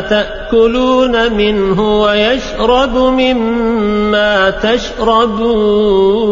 تأكلون منه ويشرب مما تشربون.